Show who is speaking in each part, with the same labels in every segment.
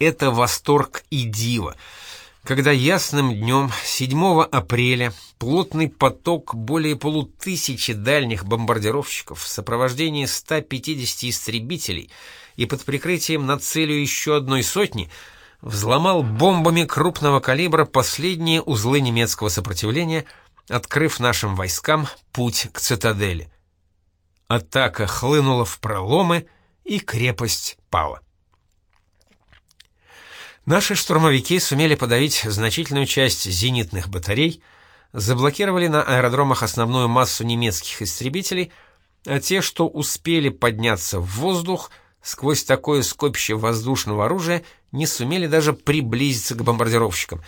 Speaker 1: это восторг и диво. Когда ясным днем 7 апреля плотный поток более полутысячи дальних бомбардировщиков в сопровождении 150 истребителей и под прикрытием над целью еще одной сотни взломал бомбами крупного калибра последние узлы немецкого сопротивления, открыв нашим войскам путь к цитадели. Атака хлынула в проломы, и крепость пала. Наши штурмовики сумели подавить значительную часть зенитных батарей, заблокировали на аэродромах основную массу немецких истребителей, а те, что успели подняться в воздух, сквозь такое скопище воздушного оружия не сумели даже приблизиться к бомбардировщикам.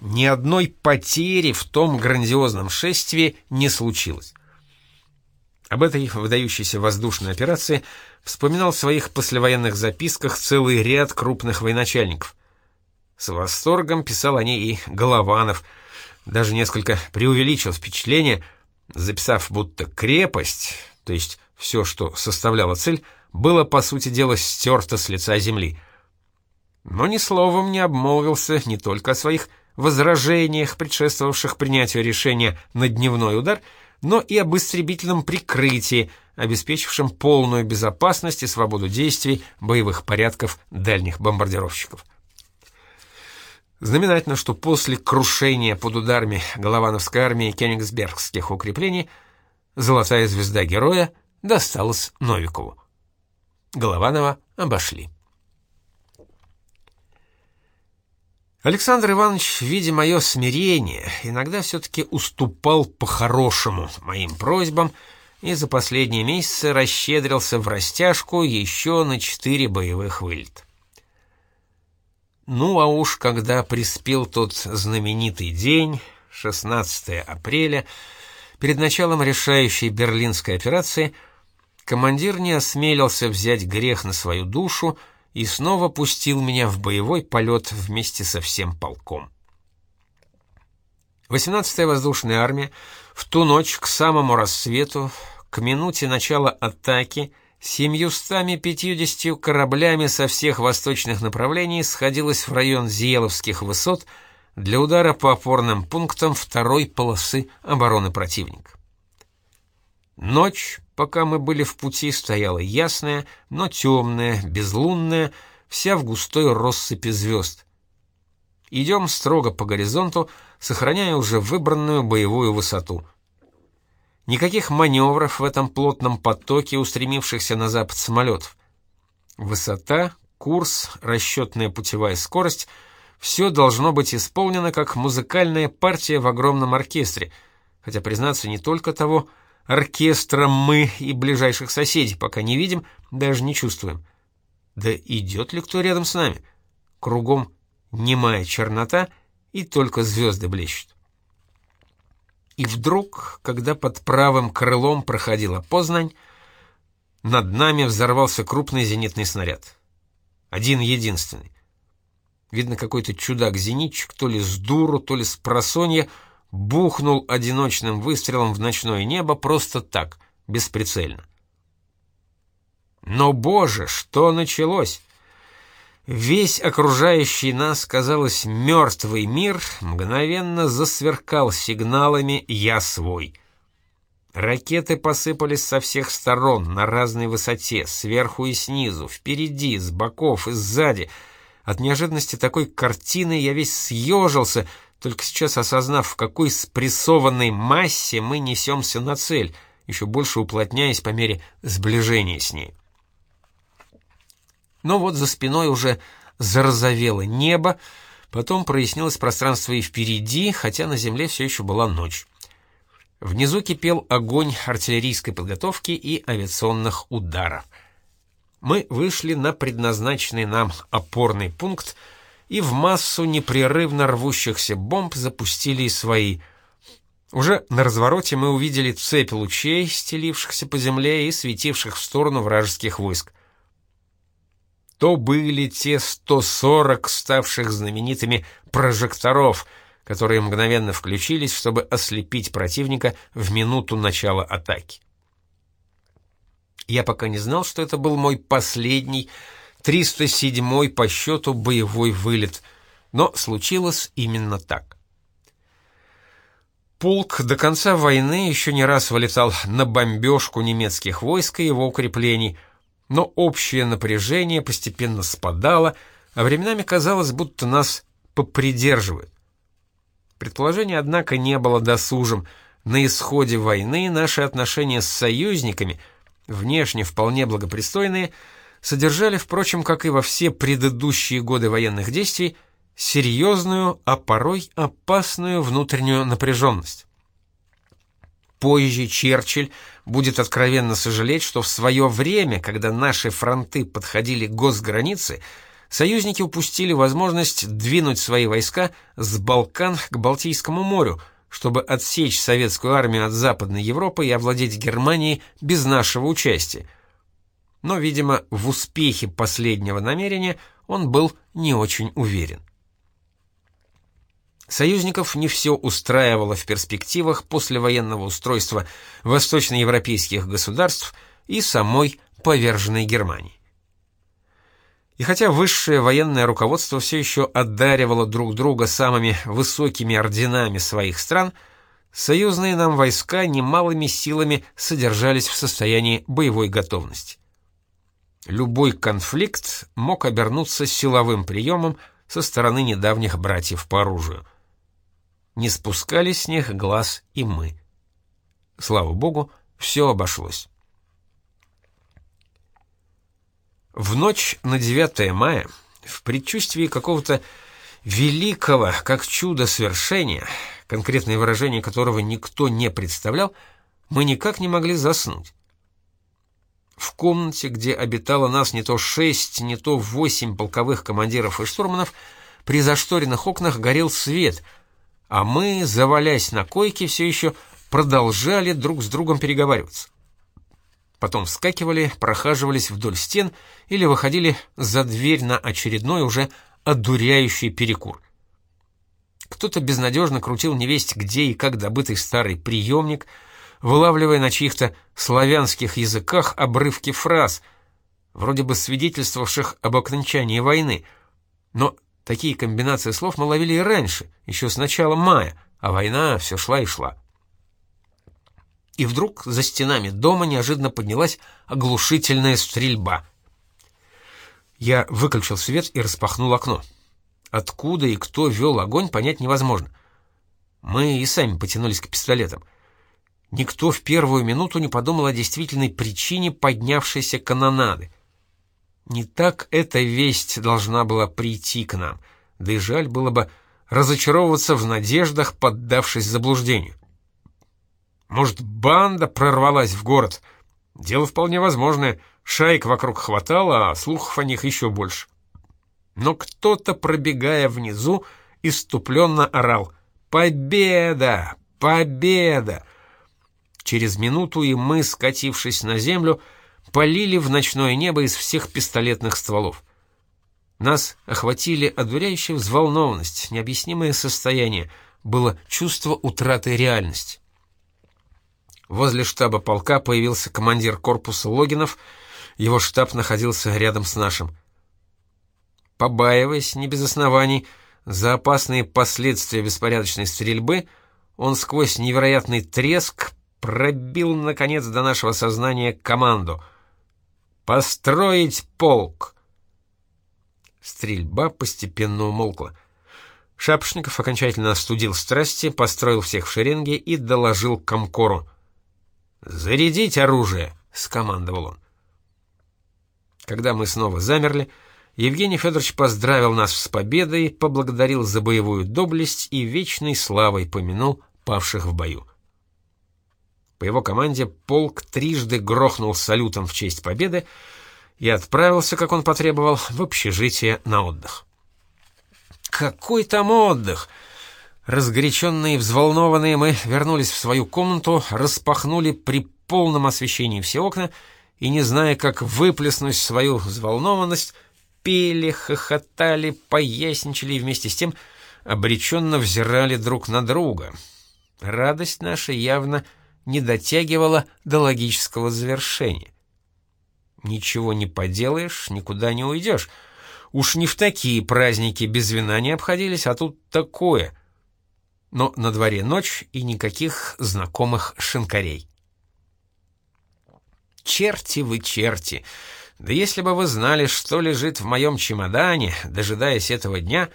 Speaker 1: Ни одной потери в том грандиозном шествии не случилось. Об этой выдающейся воздушной операции вспоминал в своих послевоенных записках целый ряд крупных военачальников. С восторгом писал о ней и Голованов, даже несколько преувеличил впечатление, записав, будто крепость, то есть все, что составляло цель, было, по сути дела, стерто с лица земли. Но ни словом не обмолвился не только о своих возражениях, предшествовавших принятию решения на дневной удар, но и об истребительном прикрытии, обеспечившем полную безопасность и свободу действий боевых порядков дальних бомбардировщиков. Знаменательно, что после крушения под ударами Головановской армии Кенигсбергских укреплений золотая звезда героя досталась Новикову. Голованова обошли. Александр Иванович, видя мое смирение, иногда все-таки уступал по-хорошему моим просьбам и за последние месяцы расщедрился в растяжку еще на четыре боевых вылета. Ну а уж когда приспел тот знаменитый день, 16 апреля, перед началом решающей берлинской операции, командир не осмелился взять грех на свою душу и снова пустил меня в боевой полет вместе со всем полком. 18-я воздушная армия в ту ночь к самому рассвету, к минуте начала атаки, семьюстами пятьюдесятью кораблями со всех восточных направлений сходилась в район Зиеловских высот для удара по опорным пунктам второй полосы обороны противника. Ночь Пока мы были в пути, стояла ясная, но темная, безлунная, вся в густой россыпи звезд. Идем строго по горизонту, сохраняя уже выбранную боевую высоту. Никаких маневров в этом плотном потоке устремившихся на запад самолетов. Высота, курс, расчетная путевая скорость — все должно быть исполнено как музыкальная партия в огромном оркестре, хотя, признаться, не только того — оркестром мы и ближайших соседей пока не видим, даже не чувствуем. Да идет ли кто рядом с нами? Кругом немая чернота, и только звезды блещут. И вдруг, когда под правым крылом проходила Познань, над нами взорвался крупный зенитный снаряд. Один-единственный. Видно, какой-то чудак-зенитчик, то ли с дуру, то ли с просонья, бухнул одиночным выстрелом в ночное небо просто так, бесприцельно. Но, боже, что началось? Весь окружающий нас, казалось, мертвый мир мгновенно засверкал сигналами «Я свой». Ракеты посыпались со всех сторон, на разной высоте, сверху и снизу, впереди, с боков и сзади. От неожиданности такой картины я весь съежился — только сейчас осознав, в какой спрессованной массе мы несемся на цель, еще больше уплотняясь по мере сближения с ней. Но вот за спиной уже зарозовело небо, потом прояснилось пространство и впереди, хотя на земле все еще была ночь. Внизу кипел огонь артиллерийской подготовки и авиационных ударов. Мы вышли на предназначенный нам опорный пункт, и в массу непрерывно рвущихся бомб запустили и свои. Уже на развороте мы увидели цепь лучей, стелившихся по земле и светивших в сторону вражеских войск. То были те 140 ставших знаменитыми прожекторов, которые мгновенно включились, чтобы ослепить противника в минуту начала атаки. Я пока не знал, что это был мой последний 307-й по счету боевой вылет. Но случилось именно так. Полк до конца войны еще не раз вылетал на бомбежку немецких войск и его укреплений, но общее напряжение постепенно спадало, а временами казалось, будто нас попридерживают. Предположение, однако, не было досужим. На исходе войны наши отношения с союзниками, внешне вполне благопристойные, содержали, впрочем, как и во все предыдущие годы военных действий, серьезную, а порой опасную внутреннюю напряженность. Позже Черчилль будет откровенно сожалеть, что в свое время, когда наши фронты подходили к госгранице, союзники упустили возможность двинуть свои войска с Балкан к Балтийскому морю, чтобы отсечь советскую армию от Западной Европы и овладеть Германией без нашего участия. Но, видимо, в успехе последнего намерения он был не очень уверен. Союзников не все устраивало в перспективах послевоенного устройства восточноевропейских государств и самой поверженной Германии. И хотя высшее военное руководство все еще одаривало друг друга самыми высокими орденами своих стран, союзные нам войска немалыми силами содержались в состоянии боевой готовности. Любой конфликт мог обернуться силовым приемом со стороны недавних братьев по оружию – не спускали с них глаз и мы. Слава богу, все обошлось. В ночь на 9 мая, в предчувствии какого-то великого, как чудо свершения, конкретное выражение которого никто не представлял, мы никак не могли заснуть. В комнате, где обитало нас не то шесть, не то восемь полковых командиров и штурманов, при зашторенных окнах горел свет — а мы, завалясь на койке, все еще продолжали друг с другом переговариваться. Потом вскакивали, прохаживались вдоль стен или выходили за дверь на очередной уже одуряющий перекур. Кто-то безнадежно крутил невесть где и как добытый старый приемник, вылавливая на чьих-то славянских языках обрывки фраз, вроде бы свидетельствовавших об окончании войны, но Такие комбинации слов мы ловили и раньше, еще с начала мая, а война все шла и шла. И вдруг за стенами дома неожиданно поднялась оглушительная стрельба. Я выключил свет и распахнул окно. Откуда и кто вел огонь, понять невозможно. Мы и сами потянулись к пистолетам. Никто в первую минуту не подумал о действительной причине поднявшейся канонады. Не так эта весть должна была прийти к нам, да и жаль было бы разочаровываться в надеждах, поддавшись заблуждению. Может, банда прорвалась в город? Дело вполне возможное. Шайк вокруг хватало, а слухов о них еще больше. Но кто-то, пробегая внизу, иступленно орал «Победа! Победа!» Через минуту и мы, скатившись на землю, полили в ночное небо из всех пистолетных стволов. Нас охватили одуряющая взволнованность, необъяснимое состояние, было чувство утраты реальности. Возле штаба полка появился командир корпуса Логинов, его штаб находился рядом с нашим. Побаиваясь, не без оснований, за опасные последствия беспорядочной стрельбы, он сквозь невероятный треск пробил, наконец, до нашего сознания команду — Построить полк!» Стрельба постепенно умолкла. Шапошников окончательно остудил страсти, построил всех в шеренге и доложил комкору. «Зарядить оружие!» — скомандовал он. Когда мы снова замерли, Евгений Федорович поздравил нас с победой, поблагодарил за боевую доблесть и вечной славой помянул павших в бою. По его команде полк трижды грохнул салютом в честь победы и отправился, как он потребовал, в общежитие на отдых. Какой там отдых? Разгоряченные и взволнованные мы вернулись в свою комнату, распахнули при полном освещении все окна и, не зная, как выплеснуть свою взволнованность, пели, хохотали, поясничали и вместе с тем обреченно взирали друг на друга. Радость наша явно не дотягивала до логического завершения. Ничего не поделаешь, никуда не уйдешь. Уж не в такие праздники без вина не обходились, а тут такое. Но на дворе ночь и никаких знакомых шинкарей. Черти вы черти! Да если бы вы знали, что лежит в моем чемодане, дожидаясь этого дня,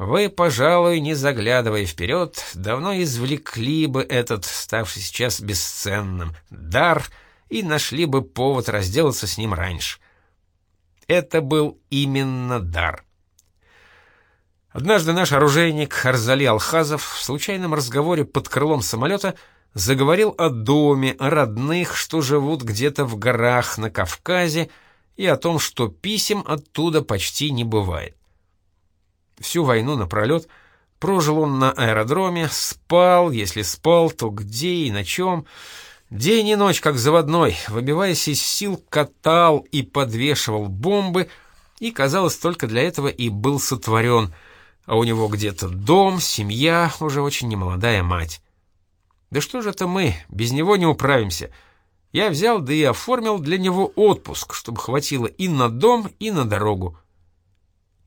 Speaker 1: вы, пожалуй, не заглядывая вперед, давно извлекли бы этот, ставший сейчас бесценным, дар и нашли бы повод разделаться с ним раньше. Это был именно дар. Однажды наш оружейник Арзали Алхазов в случайном разговоре под крылом самолета заговорил о доме, о родных, что живут где-то в горах на Кавказе, и о том, что писем оттуда почти не бывает. Всю войну напролет прожил он на аэродроме, спал, если спал, то где и на чем. День и ночь, как заводной, выбиваясь из сил, катал и подвешивал бомбы, и, казалось, только для этого и был сотворен, а у него где-то дом, семья, уже очень немолодая мать. Да что же это мы, без него не управимся — я взял да и оформил для него отпуск, чтобы хватило и на дом, и на дорогу.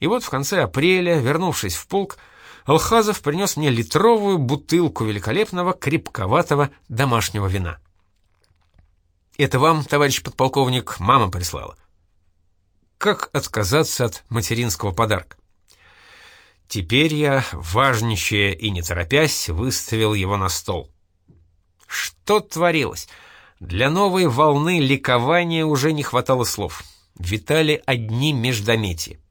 Speaker 1: И вот в конце апреля, вернувшись в полк, Алхазов принес мне литровую бутылку великолепного крепковатого домашнего вина. «Это вам, товарищ подполковник, мама прислала». Как отказаться от материнского подарка? Теперь я, важничая и не торопясь, выставил его на стол. Что творилось? Для новой волны ликования уже не хватало слов. Витали одни междометия.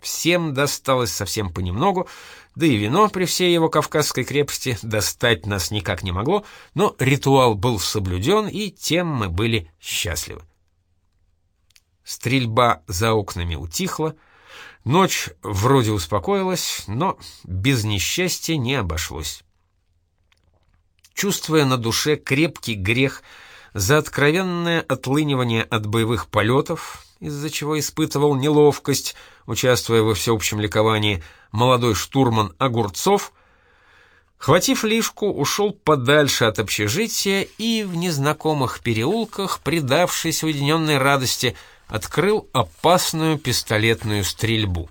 Speaker 1: Всем досталось совсем понемногу, да и вино при всей его кавказской крепости достать нас никак не могло, но ритуал был соблюден, и тем мы были счастливы. Стрельба за окнами утихла, ночь вроде успокоилась, но без несчастья не обошлось. Чувствуя на душе крепкий грех — за откровенное отлынивание от боевых полетов, из-за чего испытывал неловкость, участвуя во всеобщем ликовании, молодой штурман Огурцов, хватив лишку, ушел подальше от общежития и в незнакомых переулках, предавшись уединенной радости, открыл опасную пистолетную стрельбу.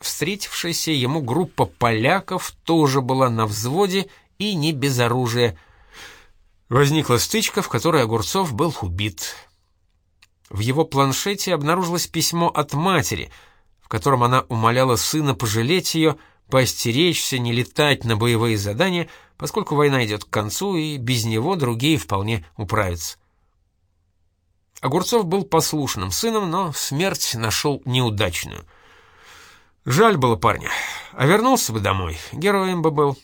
Speaker 1: Встретившаяся ему группа поляков тоже была на взводе и не без оружия – Возникла стычка, в которой Огурцов был убит. В его планшете обнаружилось письмо от матери, в котором она умоляла сына пожалеть ее, поостеречься, не летать на боевые задания, поскольку война идет к концу, и без него другие вполне управятся. Огурцов был послушным сыном, но смерть нашел неудачную. Жаль было парня, а вернулся бы домой, героем бы был.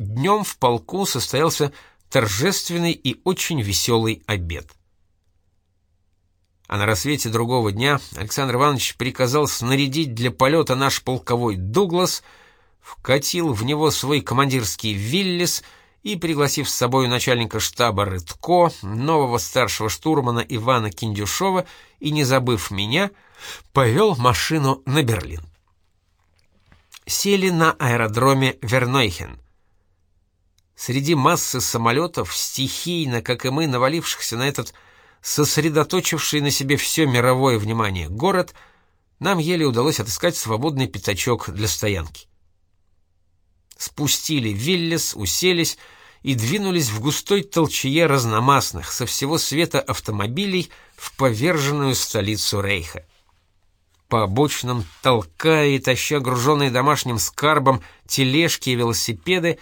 Speaker 1: Днем в полку состоялся торжественный и очень веселый обед. А на рассвете другого дня Александр Иванович приказал снарядить для полета наш полковой «Дуглас», вкатил в него свой командирский «Виллис» и, пригласив с собой начальника штаба Рытко, нового старшего штурмана Ивана Киндюшова и, не забыв меня, повел машину на Берлин. Сели на аэродроме Вернойхен — Среди массы самолетов, стихийно, как и мы, навалившихся на этот сосредоточивший на себе все мировое внимание город, нам еле удалось отыскать свободный пятачок для стоянки. Спустили Виллес, уселись и двинулись в густой толчее разномастных со всего света автомобилей в поверженную столицу Рейха. По обочинам, толкая и таща груженные домашним скарбом тележки и велосипеды,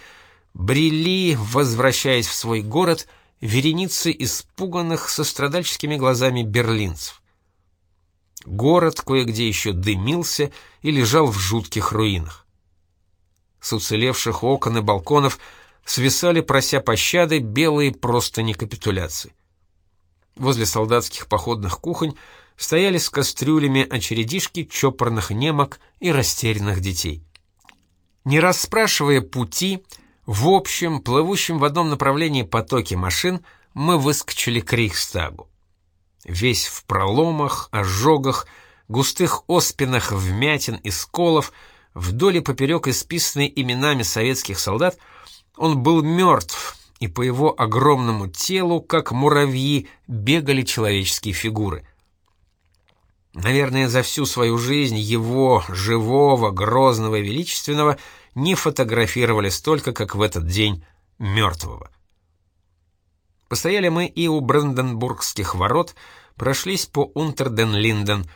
Speaker 1: брели, возвращаясь в свой город, вереницы испуганных со страдальческими глазами берлинцев. Город кое-где еще дымился и лежал в жутких руинах. С уцелевших окон и балконов свисали, прося пощады, белые простыни капитуляции. Возле солдатских походных кухонь стояли с кастрюлями очередишки чопорных немок и растерянных детей. Не расспрашивая пути, в общем, плывущем в одном направлении потоке машин мы выскочили к Рейхстагу. Весь в проломах, ожогах, густых оспинах вмятин и сколов, вдоль и поперек исписанный именами советских солдат, он был мертв, и по его огромному телу, как муравьи, бегали человеческие фигуры. Наверное, за всю свою жизнь его, живого, грозного и величественного, не фотографировали столько, как в этот день мертвого. Постояли мы и у Бранденбургских ворот, прошлись по Унтерден-Линден.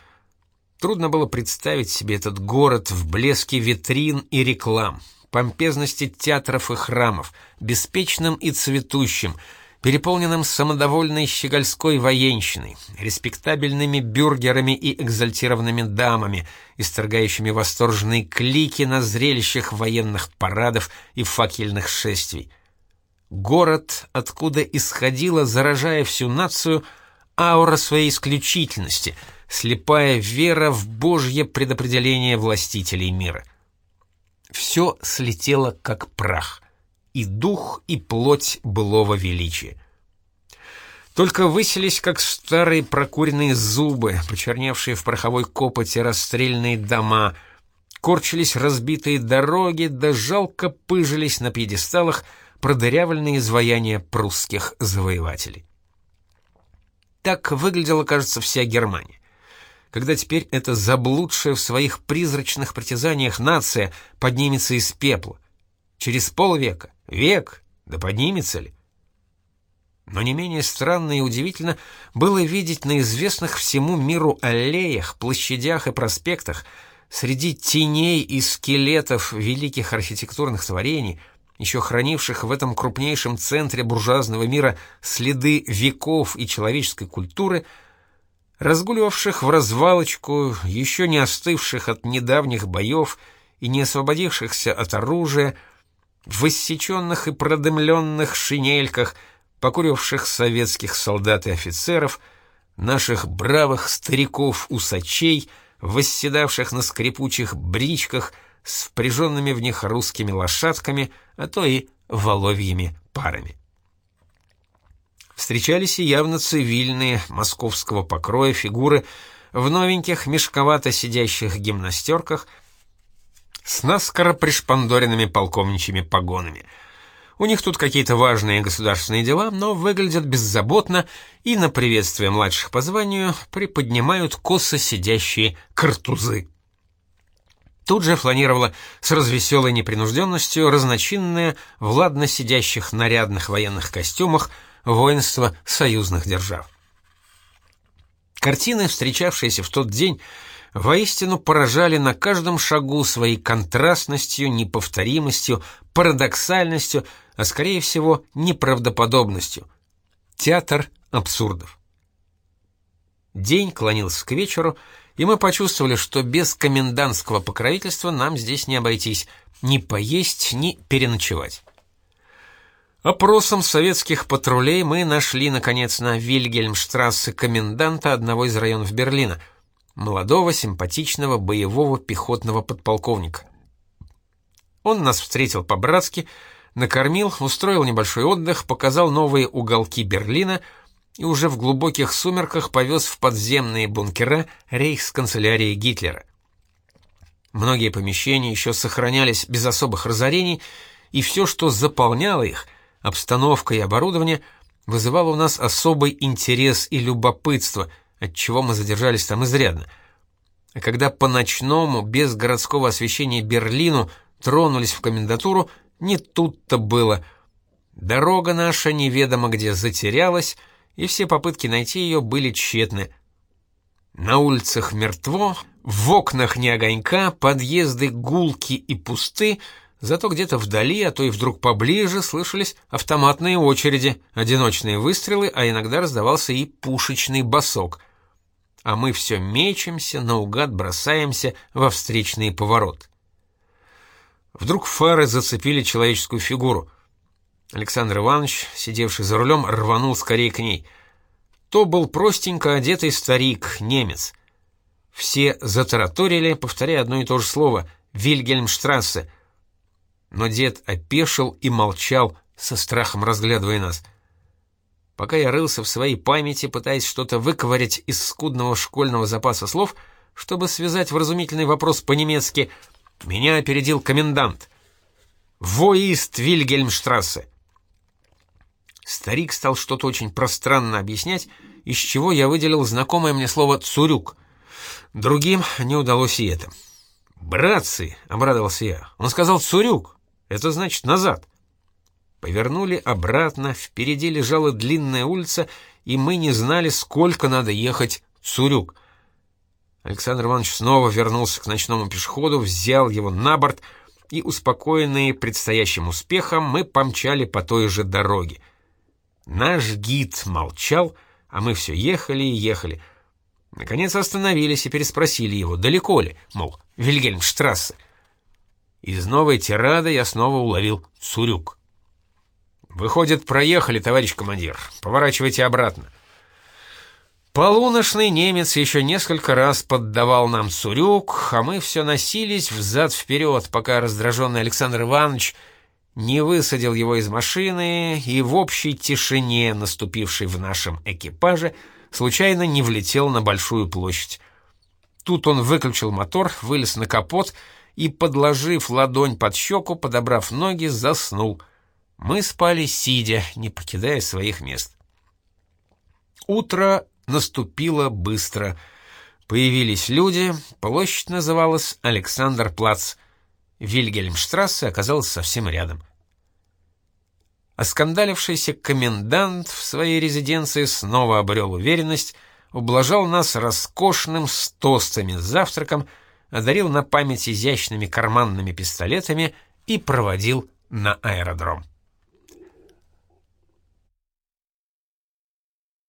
Speaker 1: Трудно было представить себе этот город в блеске витрин и реклам, помпезности театров и храмов, беспечным и цветущим, переполненным самодовольной щегольской военщиной, респектабельными бюргерами и экзальтированными дамами, исторгающими восторженные клики на зрелищах военных парадов и факельных шествий — Город, откуда исходила, заражая всю нацию, аура своей исключительности, слепая вера в божье предопределение властителей мира. Все слетело как прах, и дух, и плоть былого величия. Только выселись, как старые прокуренные зубы, почерневшие в пороховой копоти расстрельные дома, корчились разбитые дороги, да жалко пыжились на пьедесталах — продырявленные изваяния прусских завоевателей. Так выглядела, кажется, вся Германия. Когда теперь эта заблудшая в своих призрачных притязаниях нация поднимется из пепла. Через полвека, век, да поднимется ли? Но не менее странно и удивительно было видеть на известных всему миру аллеях, площадях и проспектах, среди теней и скелетов великих архитектурных творений — еще хранивших в этом крупнейшем центре буржуазного мира следы веков и человеческой культуры, разгуливавших в развалочку, еще не остывших от недавних боев и не освободившихся от оружия, в воссеченных и продымленных шинельках, покуривших советских солдат и офицеров, наших бравых стариков-усачей, восседавших на скрипучих бричках — с впряженными в них русскими лошадками, а то и воловьими парами. Встречались и явно цивильные, московского покроя фигуры в новеньких, мешковато сидящих гимнастерках с наскоро пришпандоренными полковничьими погонами. У них тут какие-то важные государственные дела, но выглядят беззаботно и на приветствие младших по званию приподнимают косо сидящие картузы. Тут же фланировала с развеселой непринужденностью разночинная в ладно сидящих нарядных военных костюмах воинство союзных держав. Картины, встречавшиеся в тот день, воистину поражали на каждом шагу своей контрастностью, неповторимостью, парадоксальностью, а скорее всего неправдоподобностью. Театр абсурдов. День клонился к вечеру, и мы почувствовали, что без комендантского покровительства нам здесь не обойтись, ни поесть, ни переночевать. Опросом советских патрулей мы нашли, наконец, на Вильгельмштрассе коменданта одного из районов Берлина, молодого, симпатичного, боевого пехотного подполковника. Он нас встретил по-братски, накормил, устроил небольшой отдых, показал новые уголки Берлина — и уже в глубоких сумерках повез в подземные бункера рейхсканцелярии Гитлера. Многие помещения еще сохранялись без особых разорений, и все, что заполняло их, обстановка и оборудование, вызывало у нас особый интерес и любопытство, от чего мы задержались там изрядно. А когда по ночному, без городского освещения Берлину тронулись в комендатуру, не тут-то было. Дорога наша неведомо где затерялась, и все попытки найти ее были тщетны. На улицах мертво, в окнах не огонька, подъезды гулки и пусты, зато где-то вдали, а то и вдруг поближе слышались автоматные очереди, одиночные выстрелы, а иногда раздавался и пушечный басок. А мы все мечемся, наугад бросаемся во встречные повороты. Вдруг фары зацепили человеческую фигуру. Александр Иванович, сидевший за рулем, рванул скорее к ней. То был простенько одетый старик, немец. Все затараторили, повторяя одно и то же слово «Вильгельмштрассе». Но дед опешил и молчал, со страхом разглядывая нас. Пока я рылся в своей памяти, пытаясь что-то выковырять из скудного школьного запаса слов, чтобы связать вразумительный вопрос по-немецки, меня опередил комендант. «Воист Вильгельмштрассе!» Старик стал что-то очень пространно объяснять, из чего я выделил знакомое мне слово «цурюк». Другим не удалось и это. «Братцы!» — обрадовался я. «Он сказал «цурюк». Это значит «назад». Повернули обратно, впереди лежала длинная улица, и мы не знали, сколько надо ехать Цурюк. Александр Иванович снова вернулся к ночному пешеходу, взял его на борт, и, успокоенные предстоящим успехом, мы помчали по той же дороге. Наш гид молчал, а мы все ехали и ехали. Наконец остановились и переспросили его, далеко ли, мол, Вильгельмштрассе. Из новой тирады я снова уловил Цурюк. «Выходит, проехали, товарищ командир. Поворачивайте обратно». Полуношный немец еще несколько раз поддавал нам Цурюк, а мы все носились взад-вперед, пока раздраженный Александр Иванович не высадил его из машины и в общей тишине, наступившей в нашем экипаже, случайно не влетел на большую площадь. Тут он выключил мотор, вылез на капот и, подложив ладонь под щеку, подобрав ноги, заснул. Мы спали сидя, не покидая своих мест. Утро наступило быстро. Появились люди, площадь называлась Александр-Плац. Вильгельмштрассе оказалась совсем рядом. Оскандалившийся комендант в своей резиденции снова обрел уверенность, ублажал нас роскошным с завтраком, одарил на память изящными карманными пистолетами и проводил на аэродром.